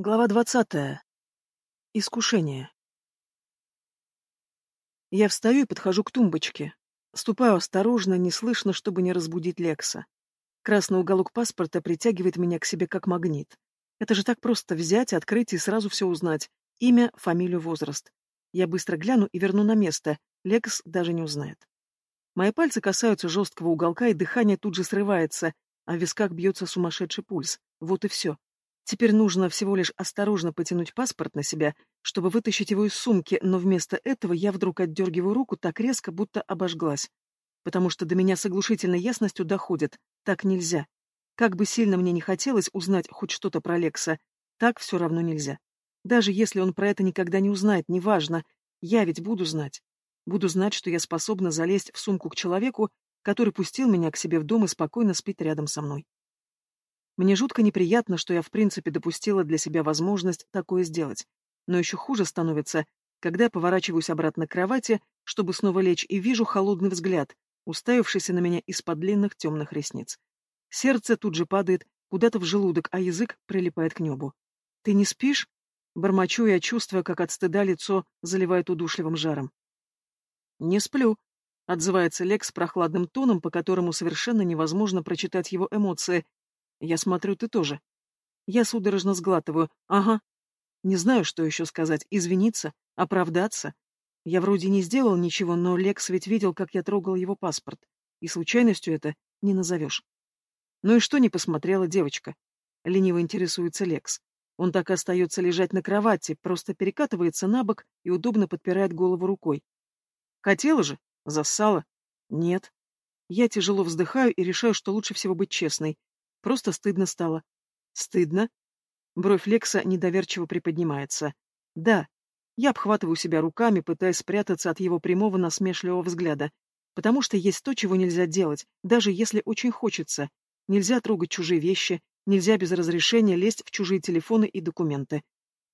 Глава двадцатая. Искушение. Я встаю и подхожу к тумбочке. Ступаю осторожно, неслышно, чтобы не разбудить Лекса. Красный уголок паспорта притягивает меня к себе как магнит. Это же так просто взять, открыть и сразу все узнать. Имя, фамилию, возраст. Я быстро гляну и верну на место. Лекс даже не узнает. Мои пальцы касаются жесткого уголка, и дыхание тут же срывается, а в висках бьется сумасшедший пульс. Вот и все. Теперь нужно всего лишь осторожно потянуть паспорт на себя, чтобы вытащить его из сумки, но вместо этого я вдруг отдергиваю руку так резко, будто обожглась. Потому что до меня с оглушительной ясностью доходит. Так нельзя. Как бы сильно мне не хотелось узнать хоть что-то про Лекса, так все равно нельзя. Даже если он про это никогда не узнает, неважно, я ведь буду знать. Буду знать, что я способна залезть в сумку к человеку, который пустил меня к себе в дом и спокойно спит рядом со мной. Мне жутко неприятно, что я в принципе допустила для себя возможность такое сделать. Но еще хуже становится, когда я поворачиваюсь обратно к кровати, чтобы снова лечь, и вижу холодный взгляд, уставившийся на меня из-под длинных темных ресниц. Сердце тут же падает куда-то в желудок, а язык прилипает к небу. «Ты не спишь?» Бормочу я, чувствуя, как от стыда лицо заливает удушливым жаром. «Не сплю», — отзывается Лекс прохладным тоном, по которому совершенно невозможно прочитать его эмоции, я смотрю, ты тоже. Я судорожно сглатываю. Ага. Не знаю, что еще сказать. Извиниться? Оправдаться? Я вроде не сделал ничего, но Лекс ведь видел, как я трогал его паспорт. И случайностью это не назовешь. Ну и что не посмотрела девочка? Лениво интересуется Лекс. Он так и остается лежать на кровати, просто перекатывается на бок и удобно подпирает голову рукой. Хотела же? Зассала? Нет. Я тяжело вздыхаю и решаю, что лучше всего быть честной. Просто стыдно стало. Стыдно? Бровь Лекса недоверчиво приподнимается. Да. Я обхватываю себя руками, пытаясь спрятаться от его прямого насмешливого взгляда. Потому что есть то, чего нельзя делать, даже если очень хочется. Нельзя трогать чужие вещи, нельзя без разрешения лезть в чужие телефоны и документы.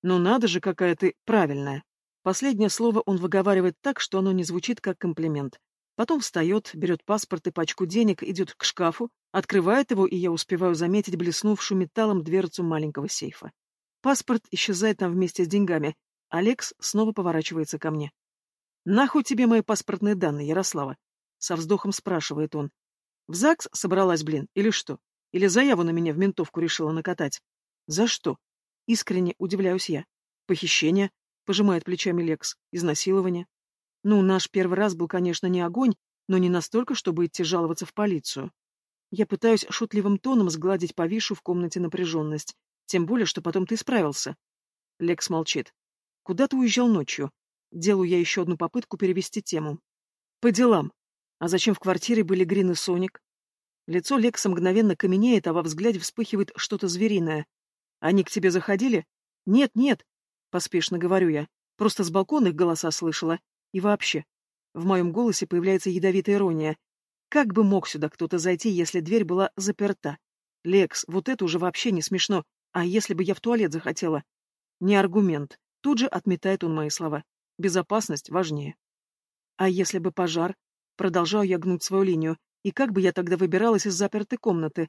Но надо же, какая ты правильная. Последнее слово он выговаривает так, что оно не звучит как комплимент. Потом встает, берет паспорт и пачку денег, идет к шкафу, открывает его, и я успеваю заметить блеснувшую металлом дверцу маленького сейфа. Паспорт исчезает там вместе с деньгами. Алекс снова поворачивается ко мне. «Нахуй тебе мои паспортные данные, Ярослава?» Со вздохом спрашивает он. «В ЗАГС собралась, блин, или что? Или заяву на меня в ментовку решила накатать?» «За что?» Искренне удивляюсь я. «Похищение?» — пожимает плечами Лекс. «Изнасилование?» Ну, наш первый раз был, конечно, не огонь, но не настолько, чтобы идти жаловаться в полицию. Я пытаюсь шутливым тоном сгладить повисшую в комнате напряженность. Тем более, что потом ты справился. Лекс молчит. Куда ты уезжал ночью? Делаю я еще одну попытку перевести тему. По делам. А зачем в квартире были Грин и Соник? Лицо Лекса мгновенно каменеет, а во взгляде вспыхивает что-то звериное. Они к тебе заходили? Нет, нет, поспешно говорю я. Просто с балкона их голоса слышала. И вообще, в моем голосе появляется ядовитая ирония. Как бы мог сюда кто-то зайти, если дверь была заперта? Лекс, вот это уже вообще не смешно. А если бы я в туалет захотела? Не аргумент. Тут же отметает он мои слова. Безопасность важнее. А если бы пожар? Продолжаю я гнуть свою линию. И как бы я тогда выбиралась из запертой комнаты?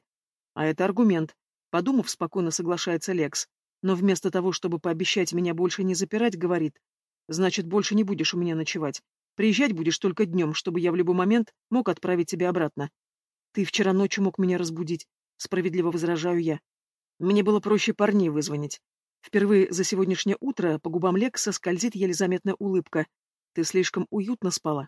А это аргумент. Подумав, спокойно соглашается Лекс. Но вместо того, чтобы пообещать меня больше не запирать, говорит, Значит, больше не будешь у меня ночевать. Приезжать будешь только днем, чтобы я в любой момент мог отправить тебя обратно. Ты вчера ночью мог меня разбудить. Справедливо возражаю я. Мне было проще парней вызвонить. Впервые за сегодняшнее утро по губам Лекса скользит еле заметная улыбка. Ты слишком уютно спала.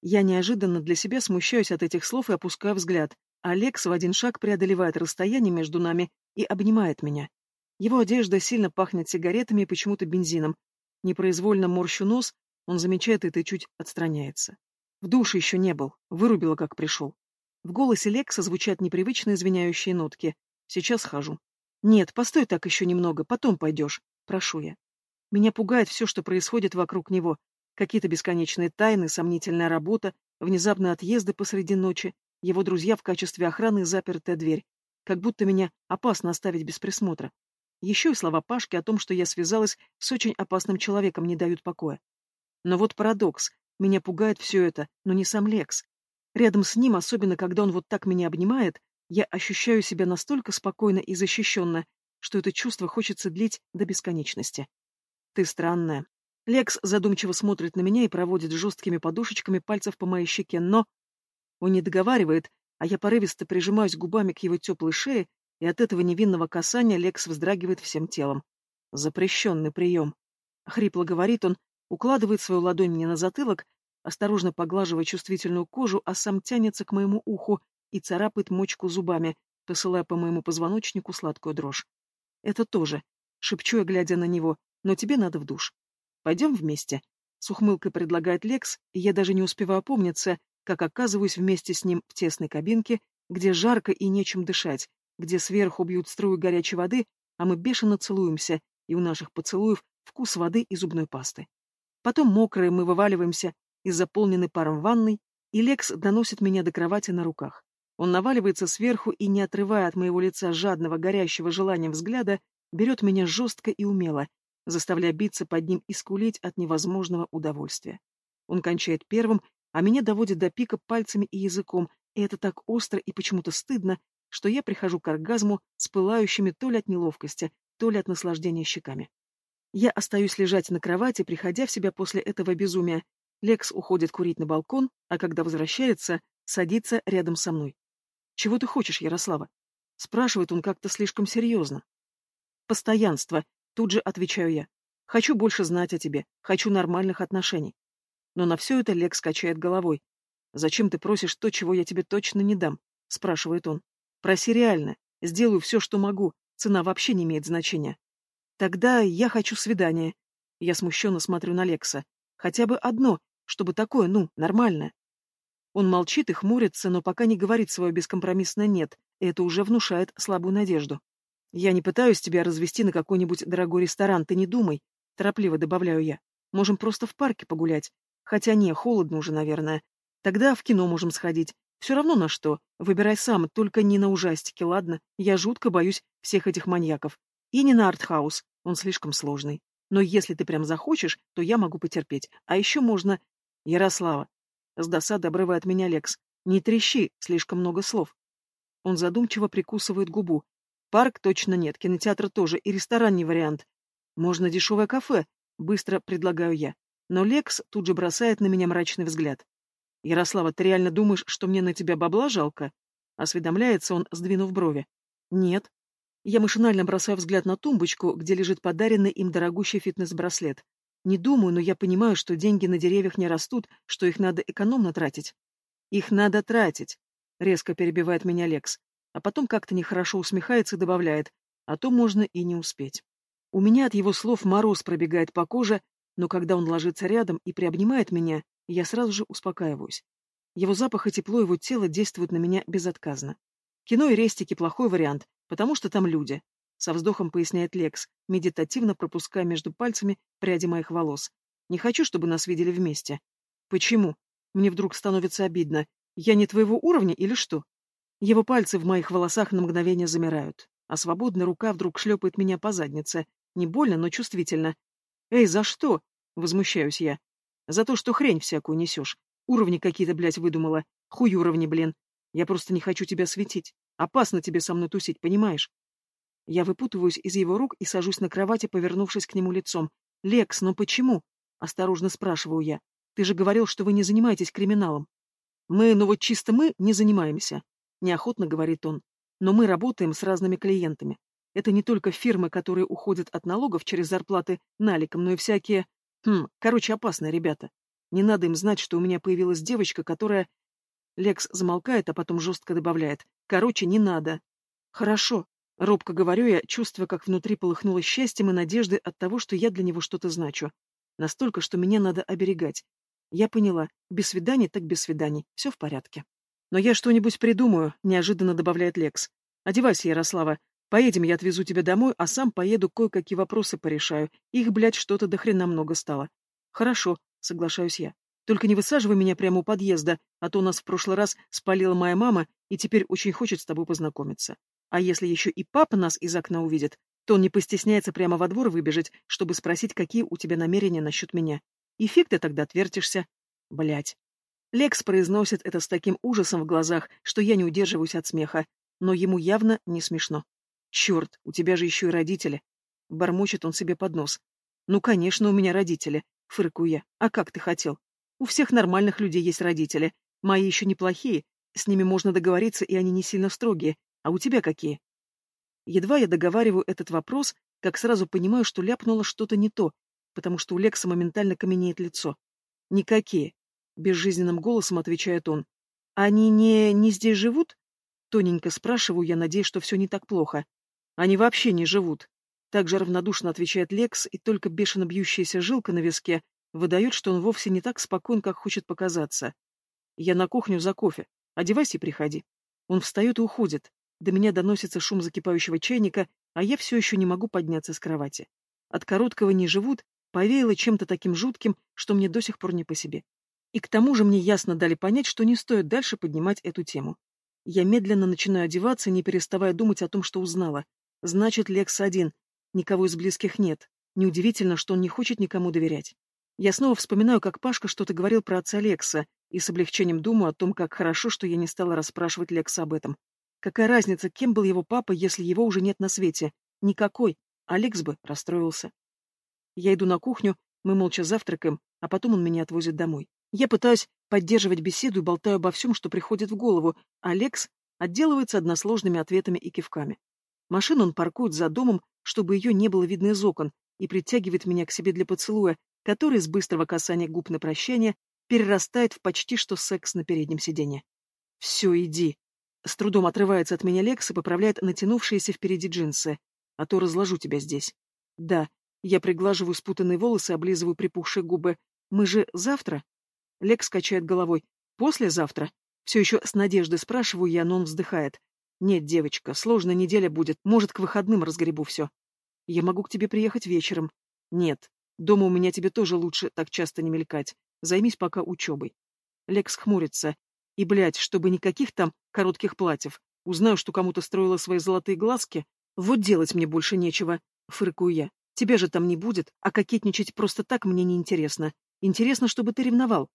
Я неожиданно для себя смущаюсь от этих слов и опускаю взгляд. Алекс в один шаг преодолевает расстояние между нами и обнимает меня. Его одежда сильно пахнет сигаретами и почему-то бензином, Непроизвольно морщу нос, он замечает это и чуть отстраняется. В душе еще не был, вырубила, как пришел. В голосе Лекса звучат непривычные извиняющие нотки. Сейчас хожу. Нет, постой так еще немного, потом пойдешь. Прошу я. Меня пугает все, что происходит вокруг него. Какие-то бесконечные тайны, сомнительная работа, внезапные отъезды посреди ночи, его друзья в качестве охраны и запертая дверь. Как будто меня опасно оставить без присмотра. Еще и слова Пашки о том, что я связалась с очень опасным человеком, не дают покоя. Но вот парадокс. Меня пугает все это, но не сам Лекс. Рядом с ним, особенно когда он вот так меня обнимает, я ощущаю себя настолько спокойно и защищенно, что это чувство хочется длить до бесконечности. Ты странная. Лекс задумчиво смотрит на меня и проводит жесткими подушечками пальцев по моей щеке, но... Он не договаривает, а я порывисто прижимаюсь губами к его теплой шее, и от этого невинного касания Лекс вздрагивает всем телом. Запрещенный прием. Хрипло говорит он, укладывает свою ладонь мне на затылок, осторожно поглаживая чувствительную кожу, а сам тянется к моему уху и царапает мочку зубами, посылая по моему позвоночнику сладкую дрожь. Это тоже. Шепчу я, глядя на него, но тебе надо в душ. Пойдем вместе. С ухмылкой предлагает Лекс, и я даже не успеваю опомниться, как оказываюсь вместе с ним в тесной кабинке, где жарко и нечем дышать, где сверху бьют струи горячей воды, а мы бешено целуемся, и у наших поцелуев вкус воды и зубной пасты. Потом мокрые мы вываливаемся из заполненной паром ванной, и Лекс доносит меня до кровати на руках. Он наваливается сверху и, не отрывая от моего лица жадного, горящего желанием взгляда, берет меня жестко и умело, заставляя биться под ним и скулить от невозможного удовольствия. Он кончает первым, а меня доводит до пика пальцами и языком, и это так остро и почему-то стыдно, что я прихожу к оргазму с пылающими то ли от неловкости, то ли от наслаждения щеками. Я остаюсь лежать на кровати, приходя в себя после этого безумия. Лекс уходит курить на балкон, а когда возвращается, садится рядом со мной. «Чего ты хочешь, Ярослава?» Спрашивает он как-то слишком серьезно. «Постоянство», тут же отвечаю я. «Хочу больше знать о тебе, хочу нормальных отношений». Но на все это Лекс качает головой. «Зачем ты просишь то, чего я тебе точно не дам?» — спрашивает он. Проси реально. Сделаю все, что могу. Цена вообще не имеет значения. Тогда я хочу свидания. Я смущенно смотрю на Лекса. Хотя бы одно, чтобы такое, ну, нормальное. Он молчит и хмурится, но пока не говорит свое бескомпромиссное «нет», это уже внушает слабую надежду. «Я не пытаюсь тебя развести на какой-нибудь дорогой ресторан, ты не думай», — торопливо добавляю я. «Можем просто в парке погулять. Хотя не, холодно уже, наверное. Тогда в кино можем сходить. Все равно на что. Выбирай сам, только не на ужастики, ладно? Я жутко боюсь всех этих маньяков. И не на артхаус, он слишком сложный. Но если ты прям захочешь, то я могу потерпеть. А еще можно... Ярослава. С досады обрывает меня Лекс. Не трещи, слишком много слов. Он задумчиво прикусывает губу. Парк точно нет, кинотеатр тоже, и ресторан не вариант. Можно дешевое кафе, быстро предлагаю я. Но Лекс тут же бросает на меня мрачный взгляд. «Ярослава, ты реально думаешь, что мне на тебя бабла жалко?» Осведомляется он, сдвинув брови. «Нет». Я машинально бросаю взгляд на тумбочку, где лежит подаренный им дорогущий фитнес-браслет. Не думаю, но я понимаю, что деньги на деревьях не растут, что их надо экономно тратить. «Их надо тратить», — резко перебивает меня Лекс, а потом как-то нехорошо усмехается и добавляет, а то можно и не успеть. У меня от его слов мороз пробегает по коже, но когда он ложится рядом и приобнимает меня, я сразу же успокаиваюсь. Его запах и тепло его тела действуют на меня безотказно. Кино и рестики – плохой вариант, потому что там люди. Со вздохом поясняет Лекс, медитативно пропуская между пальцами пряди моих волос. Не хочу, чтобы нас видели вместе. Почему? Мне вдруг становится обидно. Я не твоего уровня или что? Его пальцы в моих волосах на мгновение замирают, а свободная рука вдруг шлепает меня по заднице. Не больно, но чувствительно. «Эй, за что?» — возмущаюсь я. За то, что хрень всякую несешь. Уровни какие-то, блядь, выдумала. Хуй уровни, блин. Я просто не хочу тебя светить. Опасно тебе со мной тусить, понимаешь? Я выпутываюсь из его рук и сажусь на кровати, повернувшись к нему лицом. «Лекс, но почему?» — осторожно спрашиваю я. «Ты же говорил, что вы не занимаетесь криминалом». «Мы, ну вот чисто мы, не занимаемся», — неохотно говорит он. «Но мы работаем с разными клиентами. Это не только фирмы, которые уходят от налогов через зарплаты наликом, но и всякие Хм, короче, опасные ребята. Не надо им знать, что у меня появилась девочка, которая... Лекс замолкает, а потом жестко добавляет. Короче, не надо. Хорошо. Робко говорю я, чувствуя, как внутри полыхнуло счастьем и надеждой от того, что я для него что-то значу. Настолько, что меня надо оберегать. Я поняла. Без свиданий так без свиданий. Все в порядке. Но я что-нибудь придумаю, неожиданно добавляет Лекс. Одевайся, Ярослава. Поедем, я отвезу тебя домой, а сам поеду кое-какие вопросы порешаю. Их, блядь, что-то до хрена много стало. Хорошо, соглашаюсь я. Только не высаживай меня прямо у подъезда, а то у нас в прошлый раз спалила моя мама и теперь очень хочет с тобой познакомиться. А если еще и папа нас из окна увидит, то он не постесняется прямо во двор выбежать, чтобы спросить, какие у тебя намерения насчет меня. И фиг ты тогда отвертишься. Блять. Лекс произносит это с таким ужасом в глазах, что я не удерживаюсь от смеха, но ему явно не смешно. Черт, у тебя же еще и родители. Бормочет он себе под нос. Ну, конечно, у меня родители, фыркую я. А как ты хотел? У всех нормальных людей есть родители. Мои еще неплохие, с ними можно договориться, и они не сильно строгие. А у тебя какие? Едва я договариваю этот вопрос, как сразу понимаю, что ляпнуло что-то не то, потому что у Лекса моментально каменеет лицо. «Никакие», — безжизненным голосом отвечает он. «Они не... не здесь живут?» Тоненько спрашиваю я, надеюсь, что все не так плохо. «Они вообще не живут», — также равнодушно отвечает Лекс, и только бешено бьющаяся жилка на виске выдает, что он вовсе не так спокоен, как хочет показаться. «Я на кухню за кофе. Одевайся и приходи». Он встает и уходит. До меня доносится шум закипающего чайника, а я все еще не могу подняться с кровати. От короткого «не живут» повеяло чем-то таким жутким, что мне до сих пор не по себе. И к тому же мне ясно дали понять, что не стоит дальше поднимать эту тему. Я медленно начинаю одеваться, не переставая думать о том, что узнала. Значит, Лекс один. Никого из близких нет. Неудивительно, что он не хочет никому доверять. Я снова вспоминаю, как Пашка что-то говорил про отца Лекса, и с облегчением думаю о том, как хорошо, что я не стала расспрашивать Лекса об этом. Какая разница, кем был его папа, если его уже нет на свете? Никакой. Алекс бы расстроился. Я иду на кухню, мы молча завтракаем, а потом он меня отвозит домой. Я пытаюсь поддерживать беседу и болтаю обо всем, что приходит в голову. Алекс отделывается односложными ответами и кивками. Машину он паркует за домом, чтобы ее не было видно из окон, и притягивает меня к себе для поцелуя, который с быстрого касания губ на прощание перерастает в почти что секс на переднем сиденье. «Все, иди!» С трудом отрывается от меня Лекс и поправляет натянувшиеся впереди джинсы. «А то разложу тебя здесь». «Да, я приглаживаю спутанные волосы, облизываю припухшие губы. Мы же завтра? Лекс качает головой. Послезавтра? Все еще с надеждой спрашиваю я, но он вздыхает. Нет, девочка, сложная неделя будет. Может, к выходным разгребу все. Я могу к тебе приехать вечером. Нет. Дома у меня тебе тоже лучше так часто не мелькать. Займись пока учебой. Лекс хмурится. И, блядь, чтобы никаких там коротких платьев. Узнаю, что кому-то строила свои золотые глазки. Вот делать мне больше нечего. Фыркую я. Тебя же там не будет, а кокетничать просто так мне не интересно. Интересно, чтобы ты ревновал.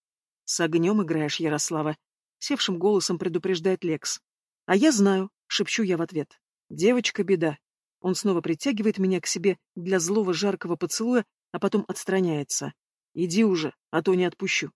С огнем играешь, Ярослава. Севшим голосом предупреждает Лекс. А я знаю, шепчу я в ответ. Девочка беда. Он снова притягивает меня к себе для злого жаркого поцелуя, а потом отстраняется. Иди уже, а то не отпущу.